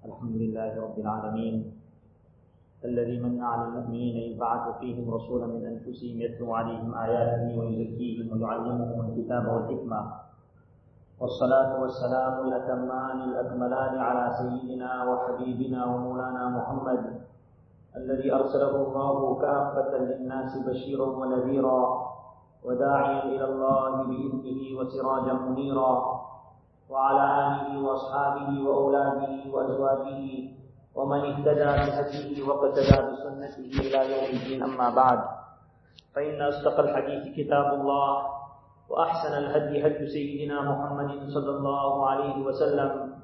الحمد لله رب العالمين. الذي من على المؤمنين إذ بعث فيهم رسولا من أنفسهم يتلو عليهم آياته ويزكيهم ويعلمهم الكتاب والحكمة. والصلاة والسلام الأتمان الأكملان على سيدنا وحبيبنا ومولانا محمد الذي أرسله الله كافة للناس بشيرا ونذيرا وداعيا إلى الله بإذنه وسراجا منيرا. وعلى آله وأصحابه وأولاده وأزواجه ومن اهتدى بهديه واقتدى بسنته إلى يوم الدين. أما بعد فإن أصدق الحديث كتاب الله وأحسن الهدي هدي سيدنا محمد صلى الله عليه وسلم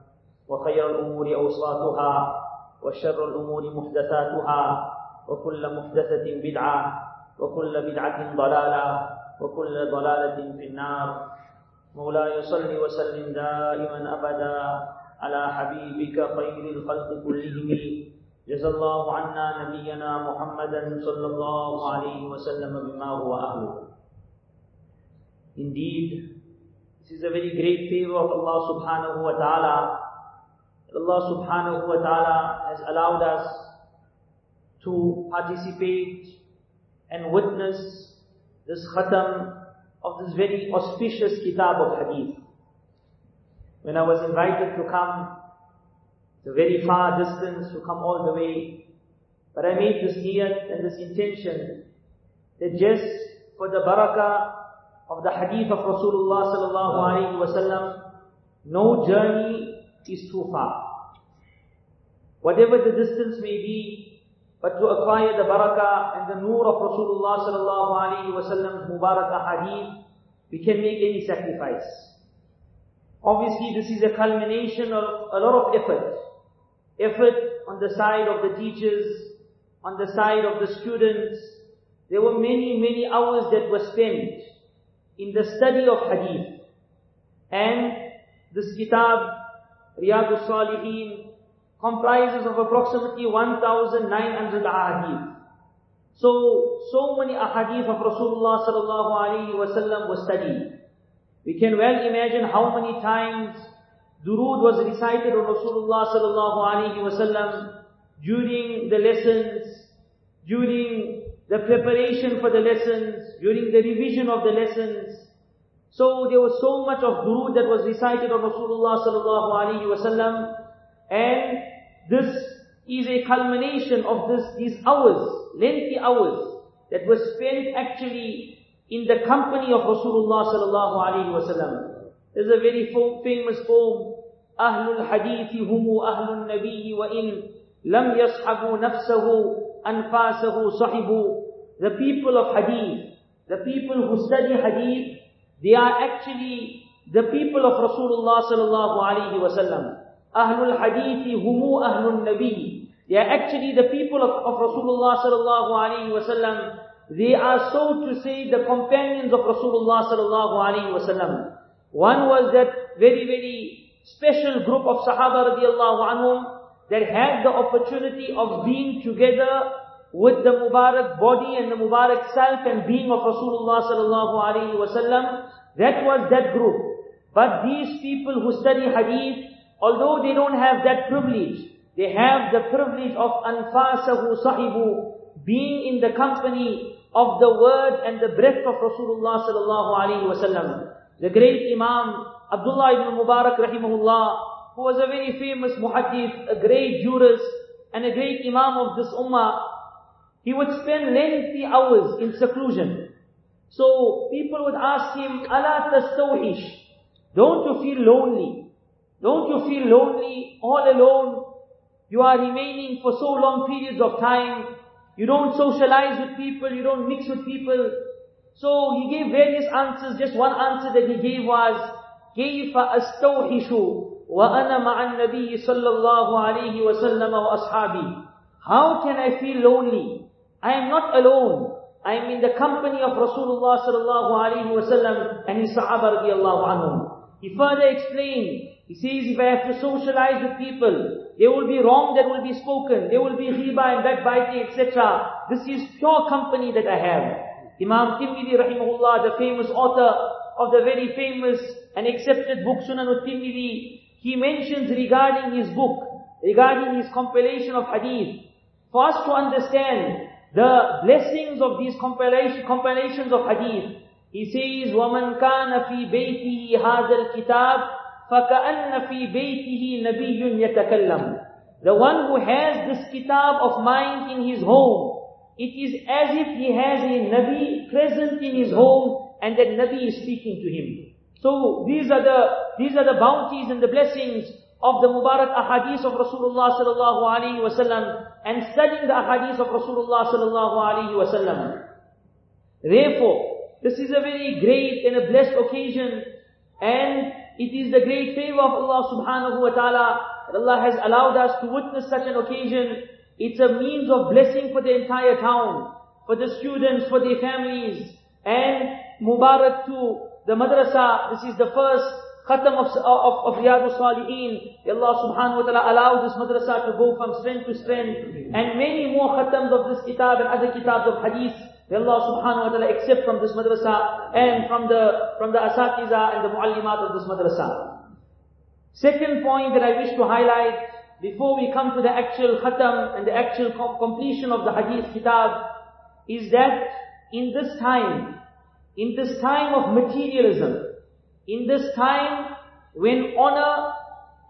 وخير الأمور أوساطها وشر الأمور محدثاتها وكل محدثة بدعة وكل بدعة ضلالة وكل ضلالة في النار. مولاي صل وسلم دائما أبدا على حبيبك خير الخلق كلهم جزا الله عنا نبينا محمدا صلى الله عليه وسلم بما هو أهله Indeed, this is a very great favor of Allah subhanahu wa ta'ala. Allah subhanahu wa ta'ala has allowed us to participate and witness this khatam of this very auspicious kitab of hadith. When I was invited to come, the very far distance to come all the way, but I made this niyat and this intention that just for the barakah of the hadith of Rasulullah sallallahu alaihi wasallam, no journey is too far. Whatever the distance may be, but to acquire the barakah and the nur of Rasulullah sallallahu alaihi wasallam's mubarakah hadith, we can make any sacrifice. Obviously, this is a culmination of a lot of effort. Effort on the side of the teachers, on the side of the students. There were many, many hours that were spent in the study of hadith. And this kitab, Riyadus Salihin, comprises of approximately 1,900 ahadith. So, so many ahadith of Rasulullah sallallahu alaihi wasallam was studied. We can well imagine how many times durood was recited on Rasulullah sallallahu alaihi wasallam during the lessons, during the preparation for the lessons, during the revision of the lessons. So there was so much of durood that was recited on Rasulullah sallallahu alaihi wasallam, and this is a culmination of this these hours, lengthy hours that were spent actually in the company of Rasulullah sallallahu alaihi wasallam. There's a very famous poem, أهل الحديث هم أهل النبي وإن لم يصحبوا نفسه أنفاسه صحبوا The people of hadith, the people who study hadith, they are actually the people of Rasulullah sallallahu alaihi wasallam. Ahlul Hadithi humu Ahlul Nabi. They are actually the people of, of Rasulullah sallallahu alayhi wasallam. They are so to say the companions of Rasulullah sallallahu alayhi wasallam. One was that very, very special group of Sahaba radiallahu anhum that had the opportunity of being together with the Mubarak body and the Mubarak self and being of Rasulullah sallallahu alayhi wasallam. That was that group. But these people who study hadith, although they don't have that privilege, they have the privilege of anfasahu sahibu, being in the company of the word and the breath of Rasulullah sallallahu alaihi wasallam. The great Imam Abdullah ibn Mubarak rahimahullah, who was a very famous muhaddith, a great jurist, and a great Imam of this ummah, he would spend lengthy hours in seclusion. So people would ask him, Ala tastawhish, don't you feel lonely? Don't you feel lonely, all alone? You are remaining for so long periods of time. You don't socialize with people, you don't mix with people. So he gave various answers. Just one answer that he gave was, كيف أستوحش وأنا مع النبي صلى الله عليه وسلم وأصحابي How can I feel lonely? I am not alone. I am in the company of Rasulullah sallallahu alaihi wasallam and his Sahaba radiallahu anhum. He further explained, he says, if I have to socialize with people, there will be wrong that will be spoken, there will be ghiba and backbiting, etc. This is pure company that I have. Imam Tirmidhi rahimahullah, the famous author of the very famous and accepted book Sunan al-Tirmidhi, he mentions regarding his book, regarding his compilation of hadith, for us to understand the blessings of these compilation, compilations of hadith, he says, وَمَنْ كَانَ فِي بَيْتِهِ هَذَا الْكِتَابِ فَكَأَنَّ فِي بَيْتِهِ نَبِيٌّ يَتَكَلَّمُ The one who has this kitab of mine in his home, it is as if he has a Nabi present in his home and that Nabi is speaking to him. So these are the, these are the bounties and the blessings of the Mubarak ahadith of Rasulullah sallallahu alaihi wasallam and studying the ahadith of Rasulullah sallallahu alaihi wasallam. Therefore, this is a very great and a blessed occasion and it is the great favor of Allah subhanahu wa ta'ala that Allah has allowed us to witness such an occasion. It's a means of blessing for the entire town, for the students, for their families, and Mubarak to the madrasa. This is the first khatam of, of, of Riyadus Salihin. Allah subhanahu wa ta'ala allowed this madrasa to go from strength to strength. And many more khatams of this kitab and other kitabs of hadith. May Allah subhanahu wa ta'ala accept from this madrasa and from the, from the asatiza and the muallimat of this madrasa. Second point that I wish to highlight before we come to the actual khatam and the actual com completion of the hadith kitab is that in this time, in this time of materialism, in this time when honor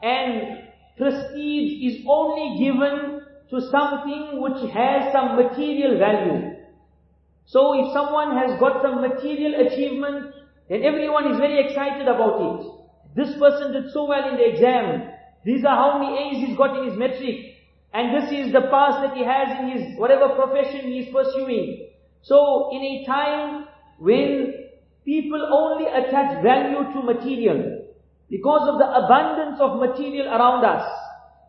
and prestige is only given to something which has some material value. So if someone has got some material achievement, then everyone is very excited about it. This person did so well in the exam. These are how many A's he's got in his matric. And this is the pass that he has in his whatever profession he is pursuing. So in a time when people only attach value to material, because of the abundance of material around us,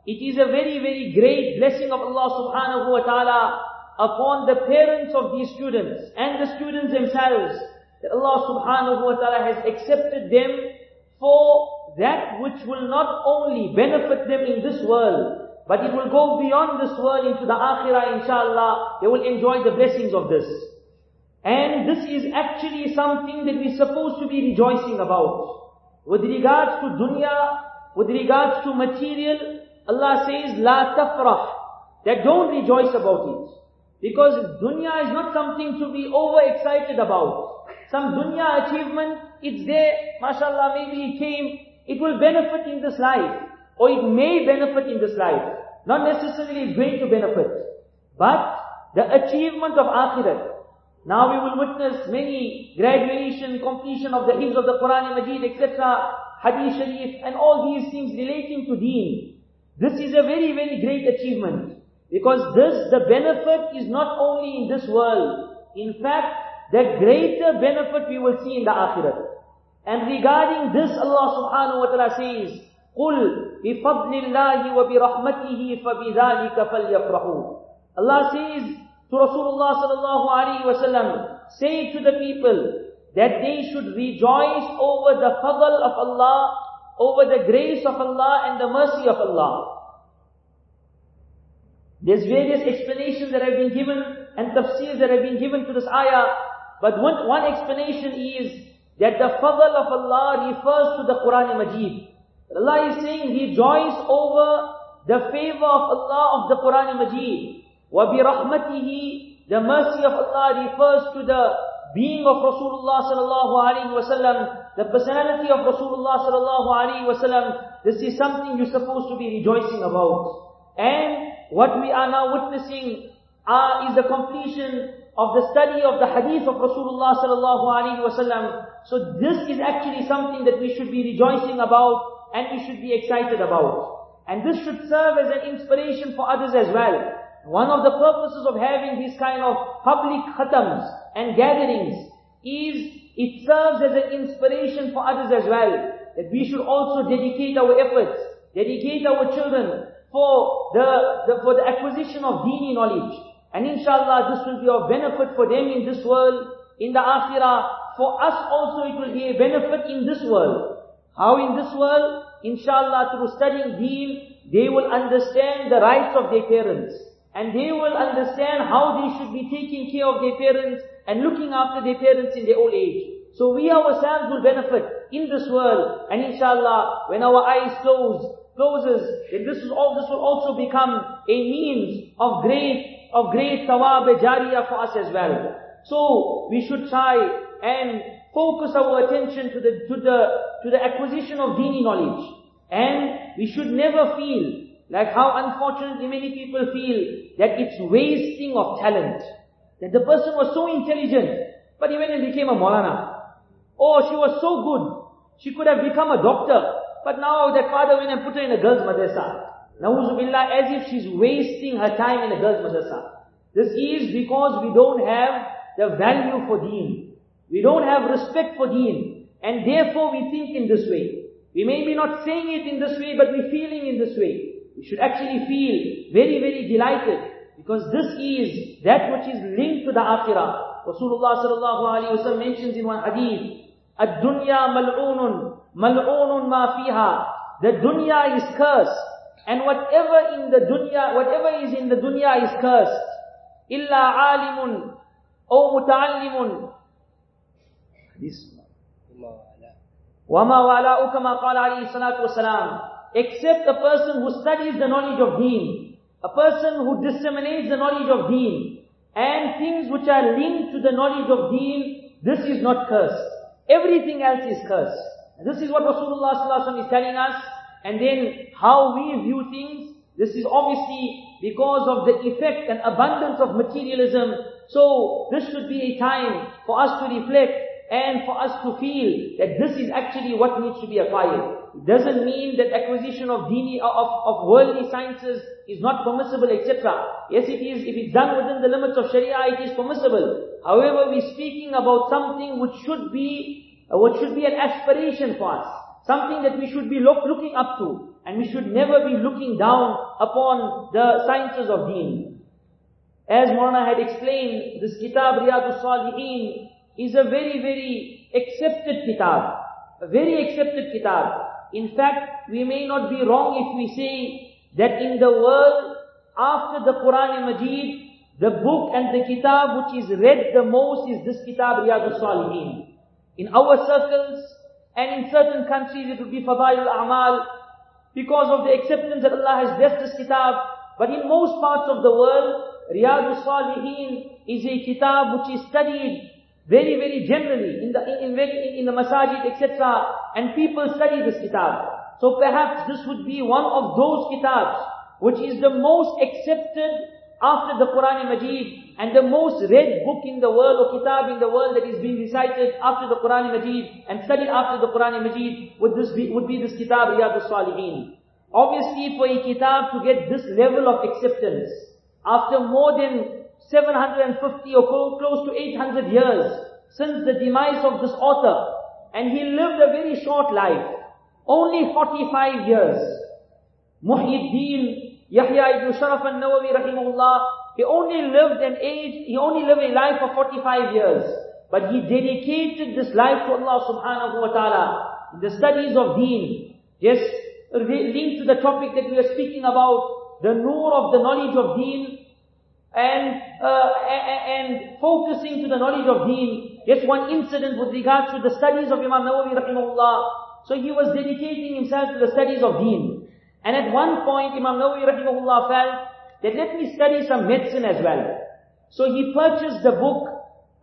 it is a very, very great blessing of Allah subhanahu wa ta'ala upon the parents of these students and the students themselves that Allah subhanahu wa ta'ala has accepted them for that which will not only benefit them in this world, but it will go beyond this world into the akhirah inshallah. They will enjoy the blessings of this. And this is actually something that we're supposed to be rejoicing about. With regards to dunya, with regards to material, Allah says, La tafrah. That don't rejoice about it. Because dunya is not something to be overexcited about. Some dunya achievement, it's there, mashallah, maybe it came, it will benefit in this life. Or it may benefit in this life. Not necessarily it's going to benefit. But the achievement of akhirat, now we will witness many graduation, completion of the hymns of the Quran and Majid, etc., Hadith Sharif, and all these things relating to deen. This is a very, very great achievement. Because this, the benefit is not only in this world. In fact, the greater benefit we will see in the Akhirah. And regarding this, Allah subhanahu wa ta'ala says, قُلْ بِفَضْلِ اللَّهِ وَبِرَحْمَتِهِ فَبِذَلِكَ فَلْيَفْرَحُوا Allah says, to Rasulullah sallallahu alaihi wasallam, say to the people that they should rejoice over the fadl of Allah, over the grace of Allah and the mercy of Allah. There's various explanations that have been given and tafsirs that have been given to this ayah. But one, one explanation is that the fadl of Allah refers to the Quran Majid. Allah is saying, rejoice over the favor of Allah of the Quran Majid. وَبِرَحْمَتِهِ The mercy of Allah refers to the being of Rasulullah sallallahu alaihi wasallam, the personality of Rasulullah sallallahu alaihi wasallam. This is something you're supposed to be rejoicing about. And what we are now witnessing uh, is the completion of the study of the hadith of Rasulullah sallallahu alaihi wasallam. So this is actually something that we should be rejoicing about and we should be excited about. And this should serve as an inspiration for others as well. One of the purposes of having these kind of public khatams and gatherings is it serves as an inspiration for others as well. That we should also dedicate our efforts, dedicate our children for the, the for the acquisition of dini knowledge. And inshallah this will be of benefit for them in this world, in the akhirah. For us also it will be a benefit in this world. How in this world? Inshallah through studying deen, they will understand the rights of their parents. And they will understand how they should be taking care of their parents and looking after their parents in their old age. So we ourselves will benefit in this world. And inshallah, when our eyes close, closes, then this is all, this will also become a means of great, of great thawab jariyah for us as well. So, we should try and focus our attention to the, to the, to the acquisition of dini knowledge. And we should never feel like how unfortunately many people feel that it's wasting of talent. That the person was so intelligent, but he went and became a Maulana. Or she was so good, she could have become a doctor, but now that father went and put her in a girls' madrasa. Nauzubillah, as if she's wasting her time in a girls' madrasa. This is because we don't have the value for deen. We don't have respect for deen. And therefore we think in this way. We may be not saying it in this way, but we're feeling in this way. We should actually feel very, very delighted because this is that which is linked to the akhirah. Rasulullah sallallahu alayhi wa sallam mentions in one hadith, الدنيا ملعون ملعون ما فيها The dunya is cursed. And whatever in the dunya, whatever is in the dunya is cursed. إلا عالم أو متعلم وما ولاؤك كما قال عليه الصلاة والسلام except a person who studies the knowledge of deen, a person who disseminates the knowledge of deen, and things which are linked to the knowledge of deen, this is not cursed. Everything else is cursed. This is what Rasulullah is telling us, and then how we view things, this is obviously because of the effect and abundance of materialism. So this should be a time for us to reflect and for us to feel that this is actually what needs to be acquired. It doesn't mean that acquisition of dini, uh, of, of worldly sciences is not permissible, etc. Yes, it is. If it's done within the limits of Sharia, it is permissible. However, we're speaking about something which should be, uh, what should be an aspiration for us. Something that we should be look, looking up to. And we should never be looking down upon the sciences of deen. As Maulana had explained, this kitab Riyadus Salihin is a very, very accepted kitab. A very accepted kitab. In fact, we may not be wrong if we say that in the world, after the Quran and Majid, the book and the kitab which is read the most is this kitab Riyadus Salihin. In our circles and in certain countries it would be Fadail al-A'mal because of the acceptance that Allah has blessed this kitab. But in most parts of the world, Riyadus Salihin is a kitab which is studied very, very generally, in the, in, in, in the masajid, etc. And people study this kitab. So perhaps this would be one of those kitabs, which is the most accepted after the Quran and Majid, and the most read book in the world, or kitab in the world that is being recited after the Quran and Majid, and studied after the Quran and Majid, would this be, would be this kitab, Riyadus Salihin. Obviously, for a kitab to get this level of acceptance, after more than 750 or close to 800 years since the demise of this author. And he lived a very short life. Only 45 years. Muhyiddin Yahya ibn Sharaf al-Nawawi rahimahullah, he only lived an age, he only lived a life of 45 years. But he dedicated this life to Allah subhanahu wa ta'ala. In the studies of deen. Just linked to the topic that we are speaking about, the nur of the knowledge of deen, and, uh, and focusing to the knowledge of deen. Yes, one incident with regards to the studies of Imam Nawawi rahimahullah. So he was dedicating himself to the studies of deen. And at one point Imam Nawawi rahimahullah felt that let me study some medicine as well. So he purchased the book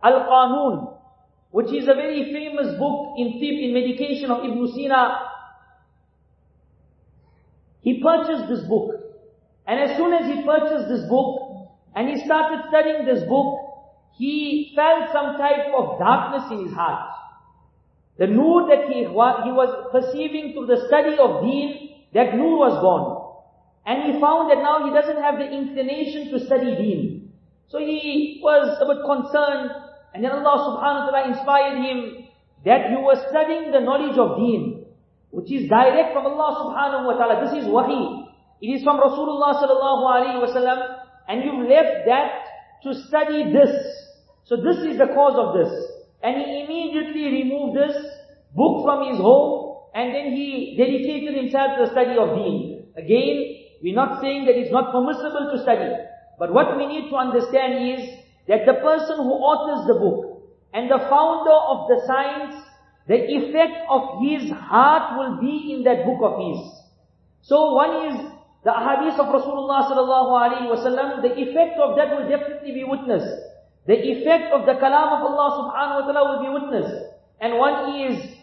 Al-Qanun, which is a very famous book in tibb, in medication of Ibn Sina. He purchased this book. And as soon as he purchased this book, and he started studying this book, he felt some type of darkness in his heart. The nur that he, he was perceiving through the study of deen, that nur was gone. And he found that now he doesn't have the inclination to study deen. So he was a bit concerned, and then Allah subhanahu wa ta'ala inspired him that you were studying the knowledge of deen, which is direct from Allah subhanahu wa ta'ala. This is wahi. It is from Rasulullah sallallahu alayhi wa sallam, and you've left that to study this. So this is the cause of this. And he immediately removed this book from his home and then he dedicated himself to the study of deen. Again, we're not saying that it's not permissible to study. But what we need to understand is that the person who authors the book and the founder of the science, the effect of his heart will be in that book of his. So one is the hadith of Rasulullah sallallahu alaihi wasallam, the effect of that will definitely be witnessed. The effect of the kalam of Allah subhanahu wa ta'ala will be witnessed. And one is,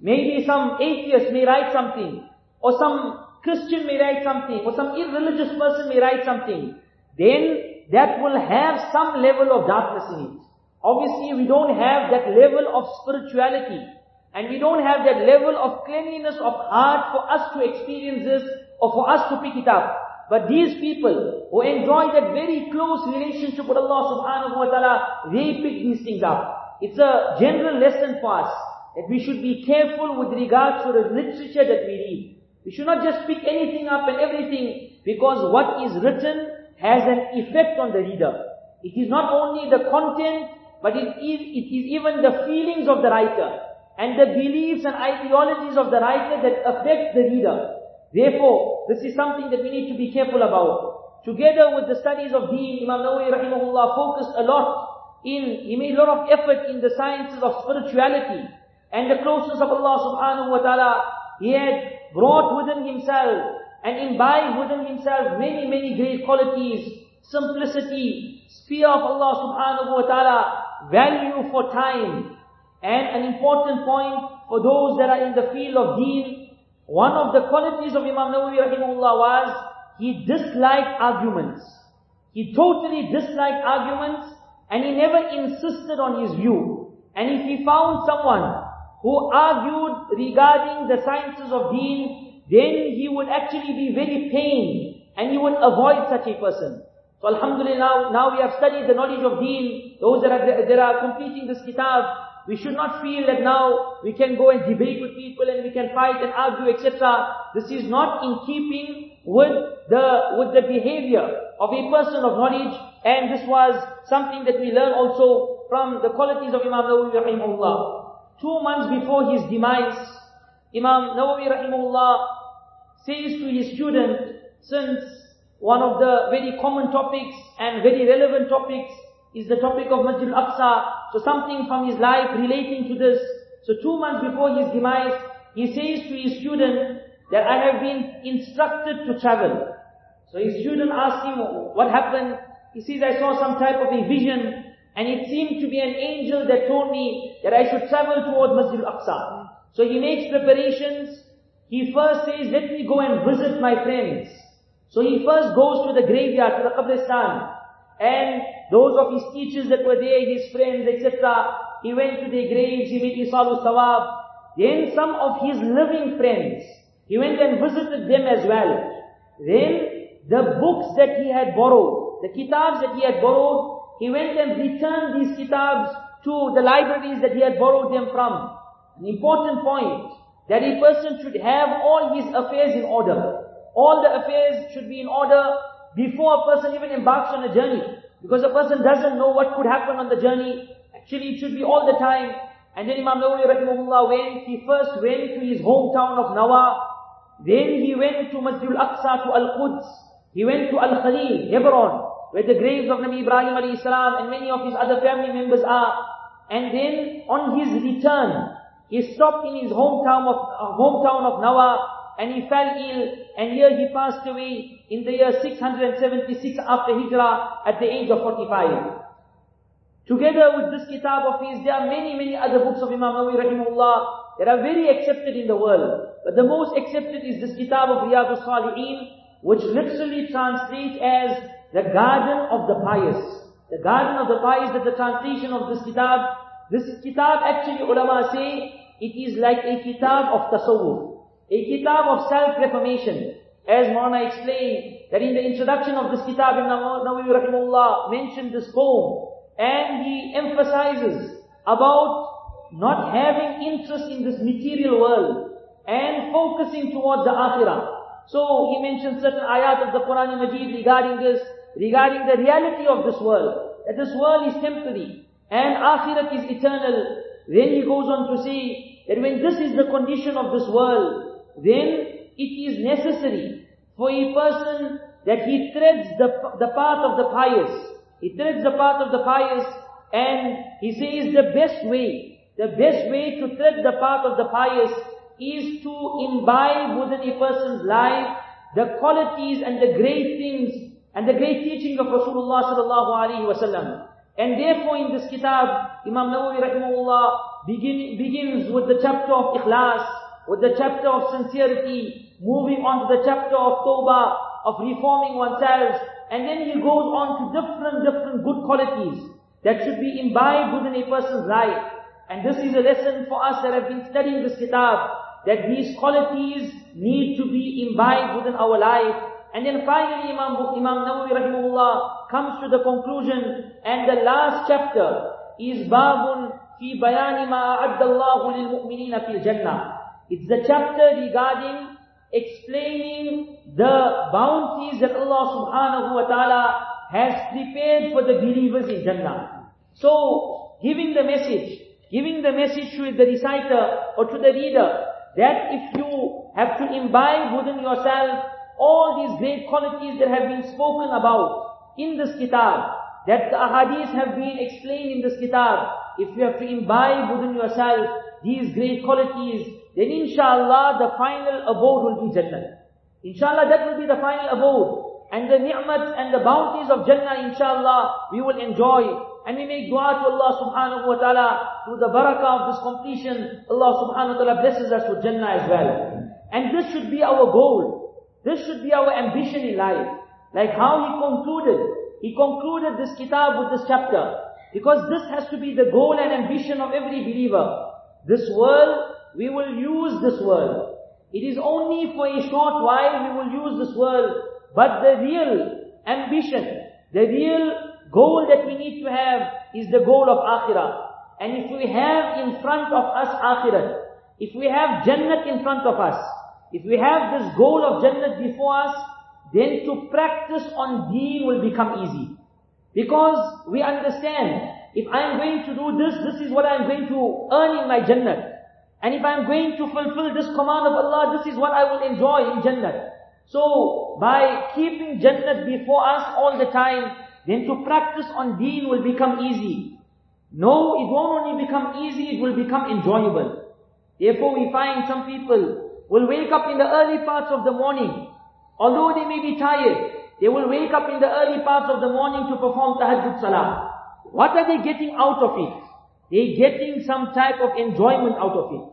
maybe some atheist may write something, or some Christian may write something, or some irreligious person may write something. Then that will have some level of darkness in it. Obviously we don't have that level of spirituality. And we don't have that level of cleanliness of heart for us to experience this or for us to pick it up. But these people who enjoy that very close relationship with Allah subhanahu wa ta'ala, they pick these things up. It's a general lesson for us that we should be careful with regards to the literature that we read. We should not just pick anything up and everything because what is written has an effect on the reader. It is not only the content, but it is, it is even the feelings of the writer and the beliefs and ideologies of the writer that affect the reader. Therefore, this is something that we need to be careful about. Together with the studies of deen, Imam Nawawi rahimahullah focused a lot in, he made a lot of effort in the sciences of spirituality and the closeness of Allah subhanahu wa ta'ala. He had brought within himself and imbibed within himself many, many great qualities, simplicity, fear of Allah subhanahu wa ta'ala, value for time, and an important point for those that are in the field of deen, one of the qualities of Imam Nawawi rahimahullah was, he disliked arguments. He totally disliked arguments and he never insisted on his view. And if he found someone who argued regarding the sciences of deen, then he would actually be very pained and he would avoid such a person. So alhamdulillah, now we have studied the knowledge of deen, those that are, that are completing this kitab, we should not feel that now we can go and debate with people and we can fight and argue, etc. This is not in keeping with the, with the behavior of a person of knowledge. And this was something that we learn also from the qualities of Imam Nawawi rahimahullah. Two months before his demise, Imam Nawawi rahimahullah says to his student, since one of the very common topics and very relevant topics is the topic of Masjid al-Aqsa. So something from his life relating to this. So two months before his demise, he says to his student that I have been instructed to travel. So his student asked him, what happened? He says, I saw some type of a vision and it seemed to be an angel that told me that I should travel toward Masjid al-Aqsa. So he makes preparations. He first says, let me go and visit my friends. So he first goes to the graveyard, to the Qabristan. And those of his teachers that were there, his friends, etc. He went to their graves, he made Isalu Sawab. Then some of his living friends, he went and visited them as well. Then the books that he had borrowed, the kitabs that he had borrowed, he went and returned these kitabs to the libraries that he had borrowed them from. An important point, that a person should have all his affairs in order. All the affairs should be in order before a person even embarks on a journey. Because a person doesn't know what could happen on the journey. Actually, it should be all the time. And then Imam Nawawi rahimahullah went, he first went to his hometown of Nawa. Then he went to Masjid al-Aqsa, to Al-Quds. He went to Al-Khalil, Hebron, where the graves of Nabi Ibrahim alayhi salam and many of his other family members are. And then on his return, he stopped in his hometown of, uh, hometown of Nawa, and he fell ill, and here he passed away in the year 676 after Hijrah at the age of 45. Together with this kitab of his, there are many, many other books of Imam Nawawi rahimahullah that are very accepted in the world. But the most accepted is this kitab of Riyadh salihin which literally translates as the garden of the pious. The garden of the pious, that the translation of this kitab. This kitab actually ulama say, it is like a kitab of tasawwuf. A kitab of self-reformation. As Maulana explained, that in the introduction of this kitab, Imam Nawawi rahimahullah mentioned this poem, and he emphasizes about not having interest in this material world, and focusing towards the akhirah. So he mentions certain ayat of the Quran and Majid regarding this, regarding the reality of this world, that this world is temporary, and akhirat is eternal. Then he goes on to say, that when this is the condition of this world, then it is necessary for a person that he treads the, the path of the pious. He treads the path of the pious and he says the best way, the best way to tread the path of the pious is to imbibe within a person's life the qualities and the great things and the great teaching of Rasulullah sallallahu alaihi wasallam. And therefore in this kitab, Imam Nawawi rahimahullah begin, begins with the chapter of ikhlas, with the chapter of sincerity, moving on to the chapter of tawbah, of reforming oneself, and then he goes on to different, different good qualities that should be imbibed within a person's life. And this is a lesson for us that have been studying this kitab, that these qualities need to be imbibed within our life, and then finally Imam, Imam Nawawi rahimahullah comes to the conclusion and the last chapter is Babun fi bayani ma a'addallahu lil mu'minina fil jannah. It's the chapter regarding explaining the bounties that Allah subhanahu wa ta'ala has prepared for the believers in Jannah. So, giving the message, giving the message to the reciter or to the reader, that if you have to imbibe within yourself all these great qualities that have been spoken about in this kitab, that the ahadith have been explained in this kitab, if you have to imbibe within yourself these great qualities, then inshallah the final abode will be Jannah. Inshallah that will be the final abode. And the ni'mat and the bounties of Jannah inshallah we will enjoy. And we make dua to Allah subhanahu wa ta'ala through the barakah of this completion. Allah subhanahu wa ta'ala blesses us with Jannah as well. And this should be our goal. This should be our ambition in life. Like how he concluded. He concluded this kitab with this chapter. Because this has to be the goal and ambition of every believer. This world, we will use this world. It is only for a short while we will use this world. But the real ambition, the real goal that we need to have is the goal of akhirah. And if we have in front of us akhirah, if we have jannat in front of us, if we have this goal of Jannah before us, then to practice on deen will become easy. Because we understand, if I am going to do this, this is what I am going to earn in my Jannah. And if I am going to fulfill this command of Allah, this is what I will enjoy in Jannah. So, by keeping Jannah before us all the time, then to practice on deen will become easy. No, it won't only become easy, it will become enjoyable. Therefore we find some people, will wake up in the early parts of the morning. Although they may be tired, they will wake up in the early parts of the morning to perform tahajjud salah. What are they getting out of it? They're getting some type of enjoyment out of it.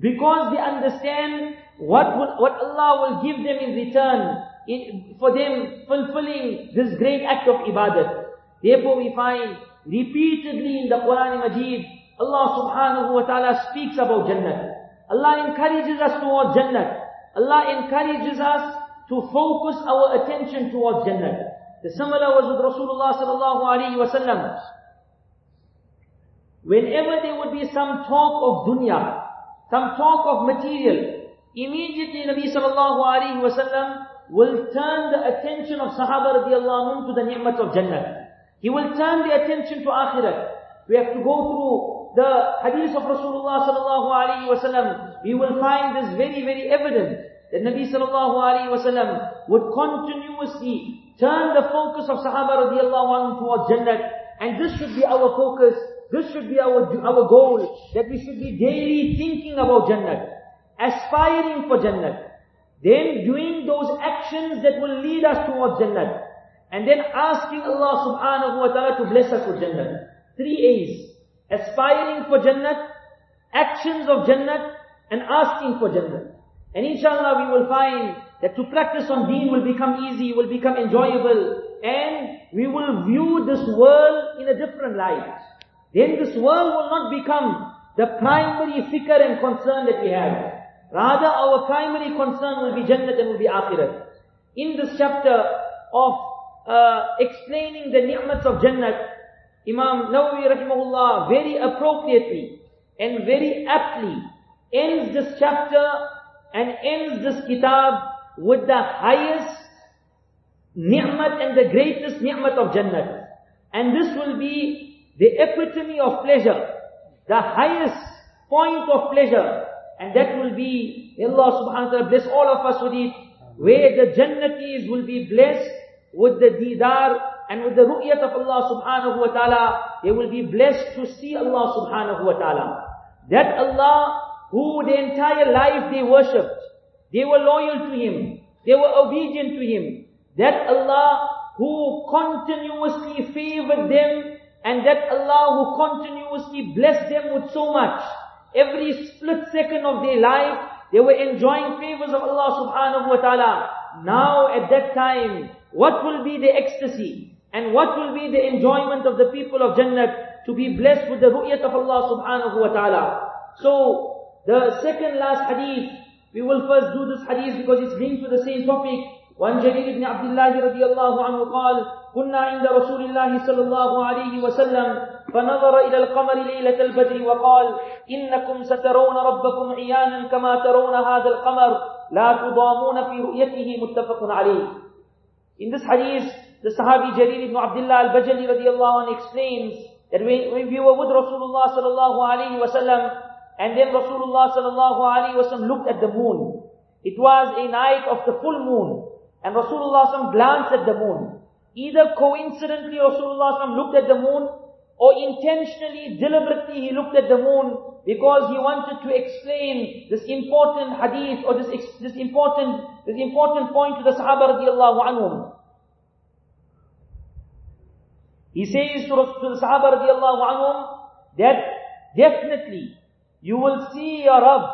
Because they understand what will, what Allah will give them in return in, for them fulfilling this great act of ibadat. Therefore we find repeatedly in the Quran and Majid, Allah subhanahu wa ta'ala speaks about Jannah. Allah encourages us towards Jannah. Allah encourages us to focus our attention towards Jannah. The similar was with Rasulullah sallallahu alaihi wasallam. Whenever there would be some talk of dunya, some talk of material, immediately Nabi sallallahu alaihi wasallam will turn the attention of Sahaba radiallahu anhu to the ni'mat of Jannah. He will turn the attention to Akhirat. We have to go through the hadith of Rasulullah sallallahu alaihi wasallam, we will find this very, very evident that Nabi sallallahu alaihi wasallam would continuously turn the focus of Sahaba radiallahu anhu towards Jannah. And this should be our focus, this should be our, our goal, that we should be daily thinking about Jannah, aspiring for Jannah, then doing those actions that will lead us towards Jannah, and then asking Allah subhanahu wa ta'ala to bless us with Jannah. Three A's aspiring for Jannah, actions of Jannah, and asking for Jannah. And inshallah we will find that to practice on deen will become easy, will become enjoyable, and we will view this world in a different light. Then this world will not become the primary fikr and concern that we have. Rather our primary concern will be Jannah and will be Akhirat. In this chapter of uh, explaining the ni'mats of Jannah, Imam Nawawi rahimahullah very appropriately and very aptly ends this chapter and ends this kitab with the highest ni'mat and the greatest ni'mat of Jannah. And this will be the epitome of pleasure, the highest point of pleasure. And that will be, Allah subhanahu wa ta'ala bless all of us with it, where the Jannatis will be blessed with the didar and with the ru'yat of Allah subhanahu wa ta'ala, they will be blessed to see Allah subhanahu wa ta'ala. That Allah, who the entire life they worshipped, they were loyal to Him. They were obedient to him. That Allah who continuously favored them and that Allah who continuously blessed them with so much. Every split second of their life, they were enjoying favors of Allah subhanahu wa ta'ala. Now at that time, what will be the ecstasy? And what will be the enjoyment of the people of Jannah to be blessed with the ru'yat of Allah subhanahu wa ta'ala. So, the second last hadith, we will first do this hadith because it's linked to the same topic. وعن جرير بن عبد الله رضي الله عنه قال كنا عند رسول الله صلى الله عليه وسلم فنظر إلى القمر ليلة البدر وقال إنكم سترون ربكم عيانا كما ترون هذا القمر لا تضامون في رؤيته متفق عليه In this hadith, the Sahabi Jarir ibn Abdullah al-Bajali radiallahu anh explains that when, when we were with Rasulullah sallallahu alayhi wasallam, and then Rasulullah sallallahu alayhi wasallam looked at the moon. It was a night of the full moon, and Rasulullah sallam glanced at the moon. Either coincidentally Rasulullah sallam looked at the moon, or intentionally, deliberately he looked at the moon because he wanted to explain this important hadith or this, this important, this important point to the Sahaba radiallahu anhum. He says to, the Sahaba radiallahu anhum that definitely you will see your Rabb,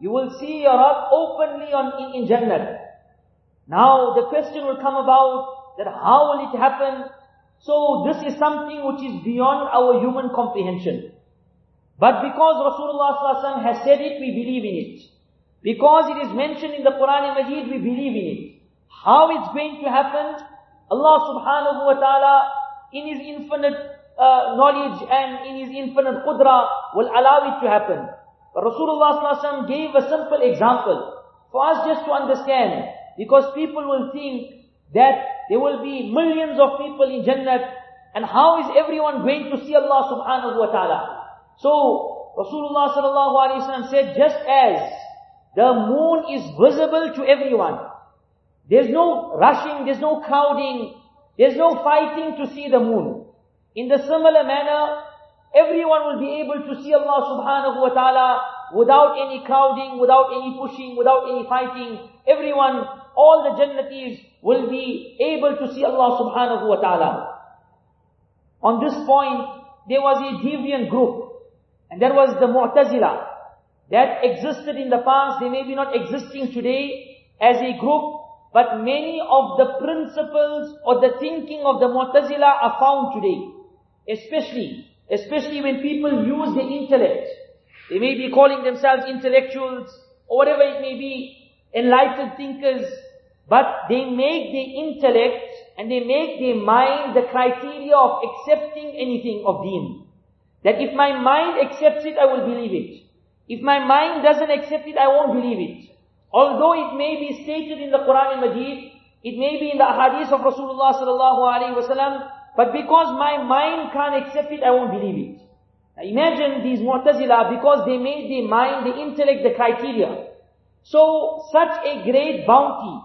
you will see your Rabb openly on, in, in Jannah. Now the question will come about that how will it happen? So this is something which is beyond our human comprehension. But because Rasulullah has said it, we believe in it. Because it is mentioned in the Quran and Majid, we believe in it. How it's going to happen? Allah subhanahu wa ta'ala in His infinite uh, knowledge and in His infinite qudra will allow it to happen. But Rasulullah gave a simple example for us just to understand. Because people will think that there will be millions of people in Jannah and how is everyone going to see Allah subhanahu wa ta'ala? So, Rasulullah sallallahu alayhi wa said, just as the moon is visible to everyone, there's no rushing, there's no crowding, there's no fighting to see the moon. In the similar manner, everyone will be able to see Allah subhanahu wa ta'ala without any crowding, without any pushing, without any fighting. Everyone, all the Jannatis will be able to see Allah subhanahu wa ta'ala. On this point, there was a deviant group, and that was the Mu'tazila, that existed in the past, they may be not existing today as a group, but many of the principles or the thinking of the Mu'tazila are found today. Especially, especially when people use the intellect. They may be calling themselves intellectuals, or whatever it may be, enlightened thinkers, but they make the intellect and they make their mind the criteria of accepting anything of deen. That if my mind accepts it, I will believe it. If my mind doesn't accept it, I won't believe it. Although it may be stated in the Quran and Majid, it may be in the hadith of Rasulullah sallallahu alaihi wasallam, but because my mind can't accept it, I won't believe it. Now imagine these Mu'tazila, because they made the mind, the intellect, the criteria. So, such a great bounty,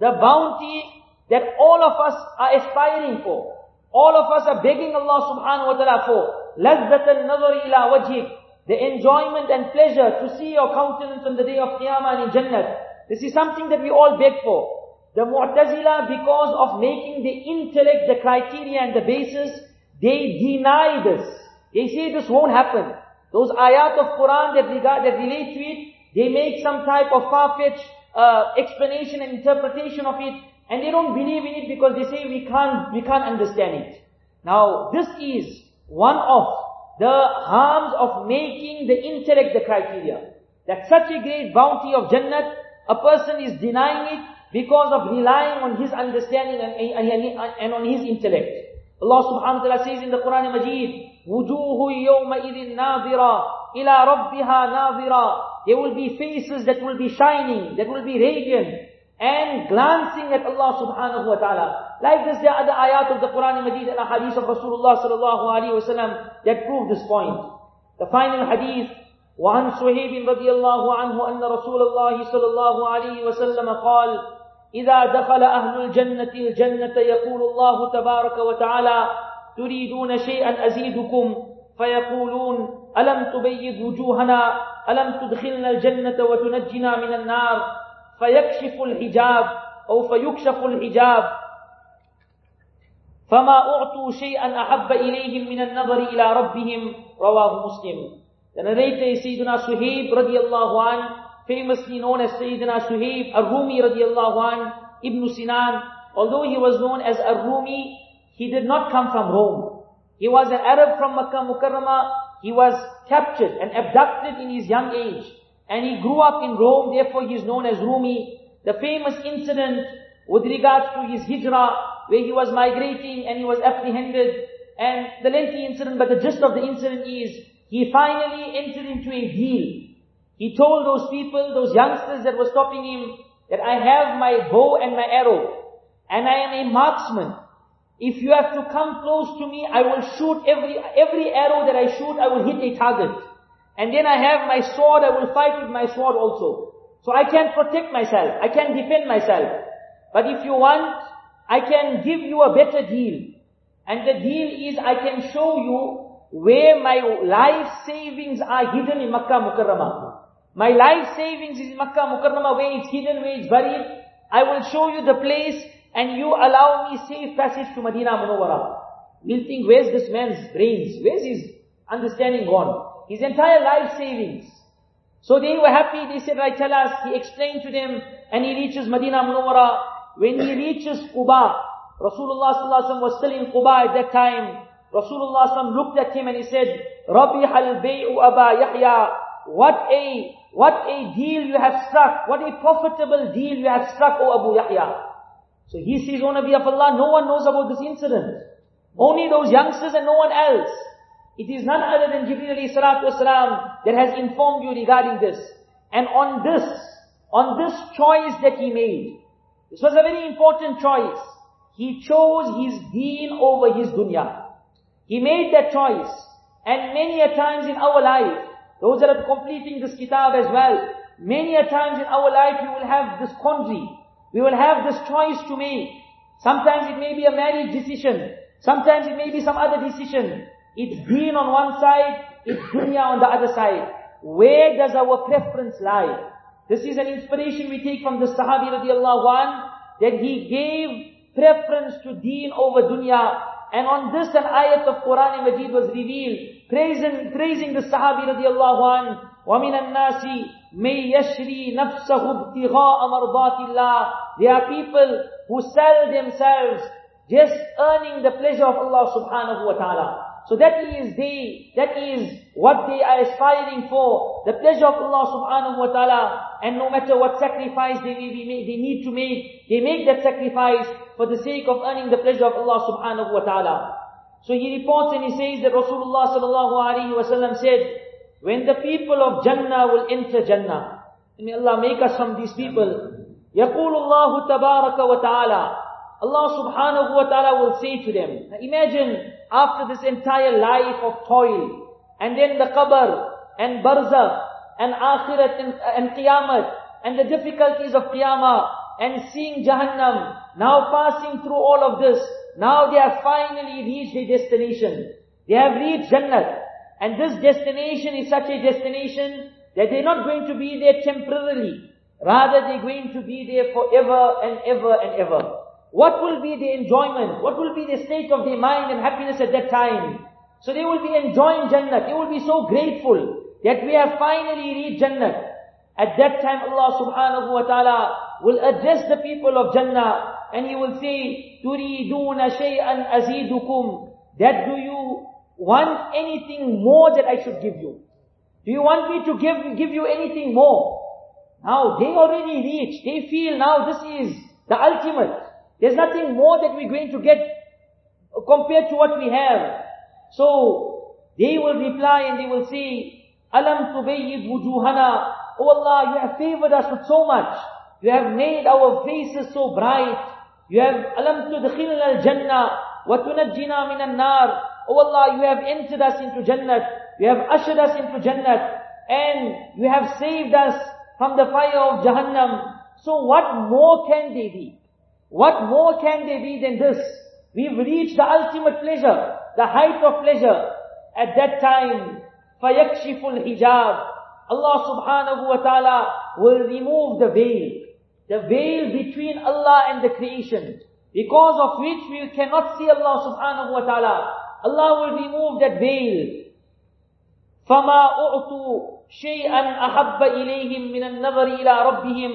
the bounty that all of us are aspiring for, all of us are begging Allah subhanahu wa ta'ala for, لَذَّةَ النَّظَرِ إِلَى وَجْهِكَ the enjoyment and pleasure to see your countenance on the day of Qiyamah and in Jannah. This is something that we all beg for. The Mu'tazila, because of making the intellect the criteria and the basis, they deny this. They say this won't happen. Those ayat of Quran that, regard, that relate to it, they make some type of far-fetched uh, explanation and interpretation of it, and they don't believe in it because they say we can't, we can't understand it. Now, this is one of the harms of making the intellect the criteria. That such a great bounty of Jannat, a person is denying it because of relying on his understanding and, and, and on his intellect. Allah subhanahu wa ta'ala says in the Quran Majid, وُجُوهُ يَوْمَئِذٍ نَاظِرًا إِلَىٰ رَبِّهَا نَاظِرًا There will be faces that will be shining, that will be radiant, and glancing at Allah subhanahu wa ta'ala. Like this, there are other ayat of the Quran Majid and hadith of Rasulullah sallallahu alayhi wa sallam that prove this point. The final hadith, وعن صهيب رضي الله عنه أن رسول الله صلى الله عليه وسلم قال إذا دخل أهل الجنة الجنة يقول الله تبارك وتعالى تريدون شيئا أزيدكم فيقولون ألم تبيض وجوهنا ألم تدخلنا الجنة وتنجنا من النار فَيَكْشِفُ الْحِجَابِ أو فَيُكْشَفُ الْحِجَابِ فَمَا أُعْطُوا شَيْئًا أَحَبَّ إِلَيْهِمْ مِنَ النَّظَرِ إِلَى رَبِّهِمْ رواه Muslim. The narrator is Sayyidina Suhaib radiallahu an, famously known as Sayyidina Suhaib Ar-Rumi radiallahu an, Ibn Sinan. Although he was known as Ar-Rumi, he did not come from Rome. He was an Arab from Makkah Mukarramah. He was captured and abducted in his young age. And he grew up in Rome, therefore he is known as Rumi. The famous incident with regards to his hijrah, where he was migrating and he was apprehended. And the lengthy incident, but the gist of the incident is, he finally entered into a deal. He told those people, those youngsters that were stopping him, that I have my bow and my arrow, and I am a marksman. If you have to come close to me, I will shoot every, every arrow that I shoot, I will hit a target. And then I have my sword, I will fight with my sword also. So I can protect myself, I can defend myself. But if you want, I can give you a better deal. And the deal is I can show you where my life savings are hidden in Makkah Mukarramah. My life savings is in Makkah Mukarramah, where it's hidden, where it's buried. I will show you the place and you allow me safe passage to Medina Munawwara. We'll think, where's this man's brains? Where's his understanding gone? His entire life savings. So they were happy, they said, right, tell us. He explained to them, and he reaches Medina Munawwara. When he reaches Quba, Rasulullah was still in Quba at that time. Rasulullah looked at him and he said, Rabih al-bay'u Aba Yahya. What a, what a deal you have struck. What a profitable deal you have struck, O Abu Yahya. So he says, O Nabi of Allah, no one knows about this incident. Only those youngsters and no one else. It is none other than Jibreel alayhi salatu wasalam that has informed you regarding this. And on this, on this choice that he made, this was a very important choice. He chose his deen over his dunya. He made that choice. And many a times in our life, those that are completing this kitab as well, many a times in our life we will have this quandary. We will have this choice to make. Sometimes it may be a marriage decision. Sometimes it may be some other decision. It's deen on one side, it's dunya on the other side. Where does our preference lie? This is an inspiration we take from the Sahabi radiallahu an, that he gave preference to deen over dunya and on this an ayat of Quran Majid was revealed, praising, praising the Sahabi radiallahu an, وَمِنَ النَّاسِ مَيْ يَشْرِي نَفْسَهُ ابْتِغَاءَ مَرْضَاتِ اللَّهِ There are people who sell themselves just earning the pleasure of Allah subhanahu wa ta'ala. So that is they, that is what they are aspiring for, the pleasure of Allah subhanahu wa ta'ala, and no matter what sacrifice they may be made, they need to make, they make that sacrifice for the sake of earning the pleasure of Allah subhanahu wa ta'ala. So he reports and he says that Rasulullah sallallahu alaihi wasallam said, when the people of Jannah will enter Jannah, may Allah make us from these people, يقول الله تبارك وتعالى Allah subhanahu wa ta'ala will say to them, imagine after this entire life of toil, and then the qabr, and barzakh, and akhirat, and, and qiyamah, and the difficulties of qiyamah, and seeing jahannam, now passing through all of this, now they have finally reached their destination. They have reached Jannah. And this destination is such a destination that they're not going to be there temporarily. Rather, they're going to be there forever and ever and ever. What will be the enjoyment? What will be the state of their mind and happiness at that time? So they will be enjoying Jannah. They will be so grateful that we have finally reached Jannah. At that time Allah subhanahu wa ta'ala will address the people of Jannah and He will say, تُرِيدُونَ شَيْئًا أَزِيدُكُمْ That do you want anything more that I should give you? Do you want me to give, give you anything more? Now they already reached. They feel now this is the ultimate. There's nothing more that we're going to get compared to what we have. So, they will reply and they will say, Alam tubayyid wujuhana. Oh Allah, you have favored us with so much. You have made our faces so bright. You have, Alam tudkhilna al-jannah wa tunajjina min al-nar. Oh Allah, you have entered us into Jannah. You have ushered us into Jannah. And you have saved us from the fire of Jahannam. So what more can they be? What more can there be than this? We've reached the ultimate pleasure, the height of pleasure. At that time, فَيَكْشِفُ الْحِجَابِ Allah subhanahu wa ta'ala will remove the veil. the veil between Allah and the creation, because of which we cannot see Allah subhanahu wa ta'ala. Allah will remove that veil. فَمَا أُعْطُوا شَيْئًا أَحَبَّ إِلَيْهِمْ مِنَ النَّظَرِ إِلَىٰ رَبِّهِمْ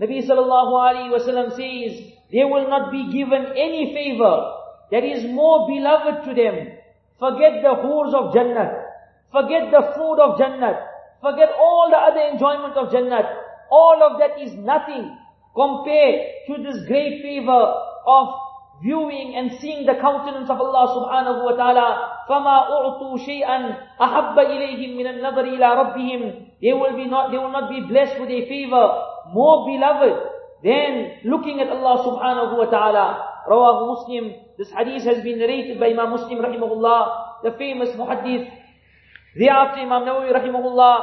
Nabi sallallahu alayhi wa sallam says, they will not be given any favor that is more beloved to them. Forget the hoors of Jannat. Forget the food of Jannat. Forget all the other enjoyment of Jannat. All of that is nothing compared to this great favor of viewing and seeing the countenance of Allah subhanahu wa ta'ala. فَمَا أُعْطُوا شَيْئًا أَحَبَّ إِلَيْهِمْ مِنَ النَّظَرِ إِلَىٰ رَبِّهِمْ They will, be not, they will not be blessed with a favor more beloved than looking at Allah subhanahu wa ta'ala. Rawah Muslim, this hadith has been narrated by Imam Muslim rahimahullah, the famous muhaddith. Thereafter Imam Nawawi rahimahullah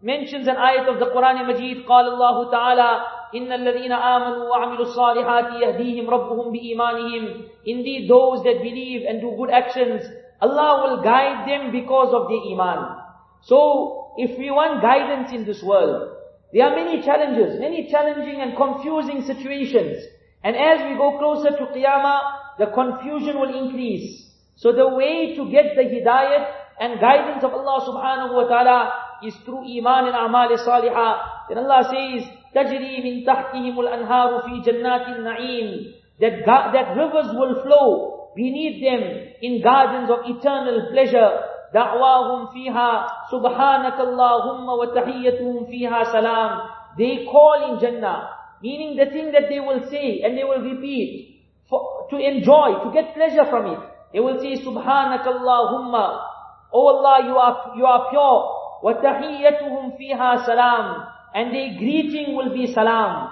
mentions an ayat of the Quran Majid, قال الله تعالى إن الذين آمنوا وعملوا الصالحات يهديهم ربهم بإيمانهم Indeed those that believe and do good actions, Allah will guide them because of their iman. So, if we want guidance in this world, there are many challenges, many challenging and confusing situations. And as we go closer to Qiyamah, the confusion will increase. So the way to get the hidayat and guidance of Allah subhanahu wa ta'ala is through iman and amal salihah. Then Allah says, تَجْرِي مِن تَحْتِهِمُ الْأَنْهَارُ فِي جَنَّاتِ النَّعِيمِ That, that rivers will flow beneath them in gardens of eternal pleasure. دعواهم فيها سبحانك اللهم وتحيتهم فيها سلام They call in Jannah, meaning the thing that they will say and they will repeat for, to enjoy, to get pleasure from it. They will say, Subhanak Allahumma, Oh Allah, you are, you are pure. وَتَحِيَّتُهُمْ فِيهَا salam. And their greeting will be salam.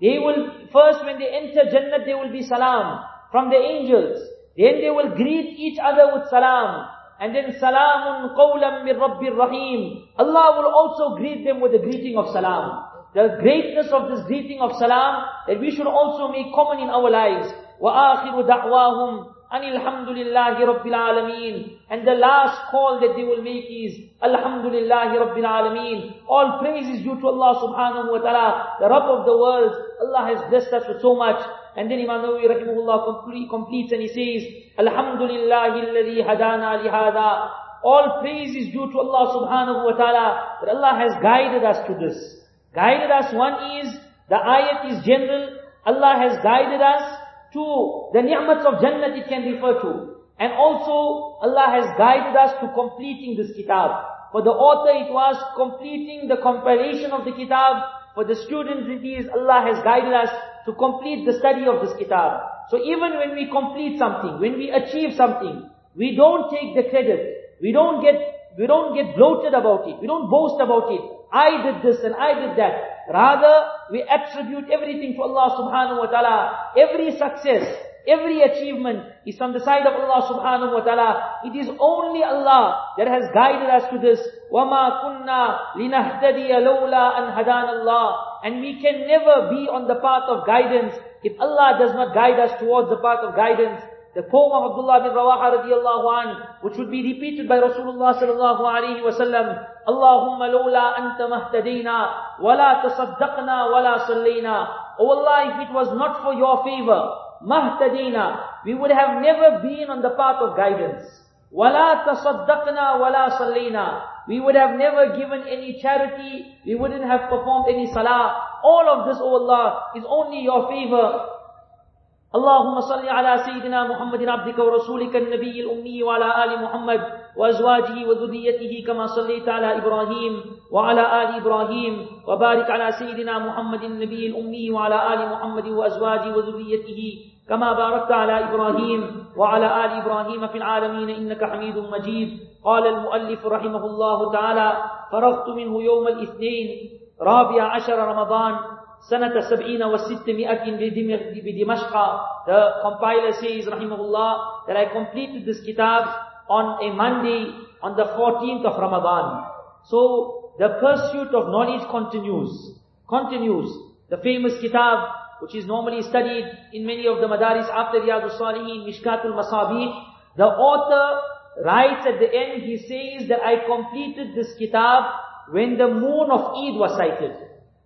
They will, first when they enter Jannah, they will be salam from the angels. Then they will greet each other with salam. And then salamun qawlam min rabbir rahim. Allah will also greet them with the greeting of salam. The greatness of this greeting of salam that we should also make common in our lives. وَآخِرُ دَعْوَاهُمْ أَنِ الْحَمْدُ لِلَّهِ رَبِّ الْعَالَمِينَ And the last call that they will make is Alhamdulillahi Rabbil Alameen. All praise is due to Allah subhanahu wa ta'ala, the Rabb of the world. Allah has blessed us with so much. And then Imam Nawawi rahimahullah complete, completes and he says, Alhamdulillahi hadana lihada. All praise is due to Allah subhanahu wa ta'ala, that Allah has guided us to this. Guided us, one is, the ayat is general, Allah has guided us to the ni'mats of Jannah it can refer to. And also, Allah has guided us to completing this kitab. For the author, it was completing the compilation of the kitab. For the students, it is Allah has guided us to complete the study of this kitab. So even when we complete something, when we achieve something, we don't take the credit. We don't get, we don't get bloated about it. We don't boast about it. I did this and I did that. Rather, we attribute everything to Allah subhanahu wa ta'ala. Every success, every achievement is from the side of Allah subhanahu wa ta'ala. It is only Allah that has guided us to this. وَمَا كُنَّا لِنَهْتَدِيَ لَوْلَا أَنْ هَدَانَ اللَّهِ and we can never be on the path of guidance if Allah does not guide us towards the path of guidance. The poem of Abdullah bin Rawaha radiallahu an, which would be repeated by Rasulullah sallallahu alayhi wa sallam, Allahumma lawla anta mahtadina, wala tasaddaqna wala sallayna. Oh Allah, if it was not for your favor, mahtadina, we would have never been on the path of guidance. Wala tasaddaqna wala sallayna. We would have never given any charity, we wouldn't have performed any salah. All of this, oh Allah, is only your favor. اللهم صل على سيدنا محمد عبدك ورسولك النبي الأمي وعلى آل محمد وأزواجه وذريته كما صليت على إبراهيم وعلى آل إبراهيم وبارك على سيدنا محمد النبي الأمي وعلى آل محمد وأزواجه وذريته كما باركت على إبراهيم وعلى آل إبراهيم في العالمين إنك حميد مجيد قال المؤلف رحمه الله تعالى فرغت منه يوم الاثنين رابع عشر رمضان سنة سبعين وست وستمائة بدمشق The compiler says رحمه الله that I completed this kitab on a Monday on the 14th of Ramadan. So the pursuit of knowledge continues. Continues. The famous kitab which is normally studied in many of the madaris after Riyadus Salihin, Mishkatul Masabih, the author writes at the end, he says that I completed this kitab when the moon of Eid was sighted.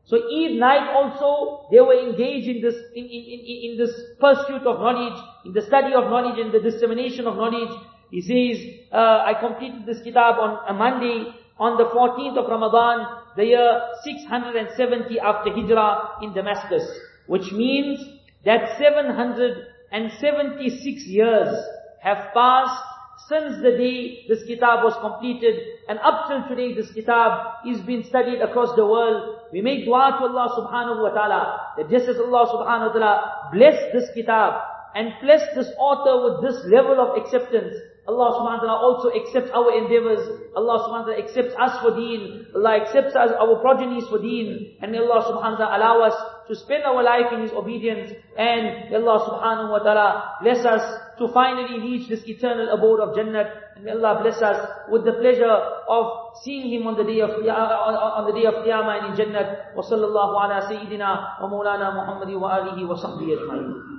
So Eid night also, they were engaged in this, in, in, in, in this pursuit of knowledge, in the study of knowledge and the dissemination of knowledge. He says, uh, I completed this kitab on a Monday, on the 14th of Ramadan, the year 670 after Hijrah in Damascus. Which means that 776 years have passed since the day this kitab was completed and up till today this kitab is being studied across the world. We make dua to Allah subhanahu wa ta'ala that just as Allah subhanahu wa ta'ala bless this kitab and bless this author with this level of acceptance, Allah subhanahu wa ta'ala also accepts our endeavors. Allah subhanahu wa ta'ala accepts us for deen. Allah accepts us, our progenies for deen. And may Allah subhanahu wa ta'ala allow us to spend our life in His obedience. And may Allah subhanahu wa ta'ala bless us to finally reach this eternal abode of Jannah. And may Allah bless us with the pleasure of seeing Him on the day of, on the day of Qiyamah and in Jannah. Wa sallallahu ala sayyidina wa Muhammadi wa alihi wa sahbihi ajma'in.